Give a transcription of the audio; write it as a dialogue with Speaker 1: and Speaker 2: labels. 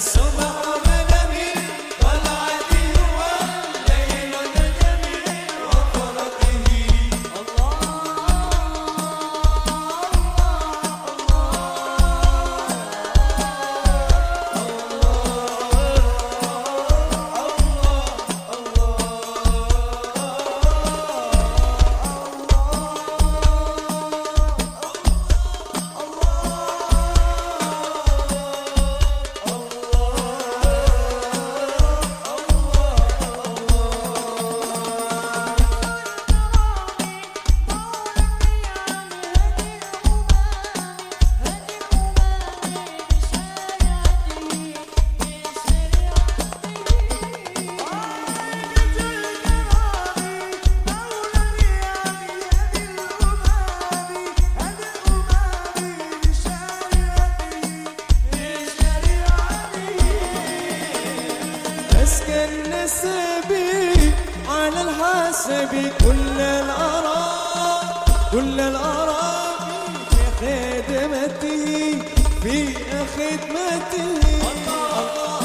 Speaker 1: Somebody النسبي على الحسبي كل الأراء كل الأراء في خدمته في خدمته الله.